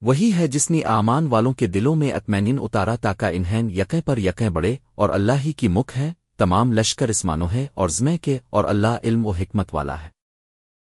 وہی ہے جس نے آمان والوں کے دلوں میں اطمینین اتارا تاکہ انہیں یقیں پر یقیں بڑے اور اللہ ہی کی مکھ ہے، تمام لشکر اسمانو ہے اور زمے کے اور اللہ علم و حکمت والا ہے۔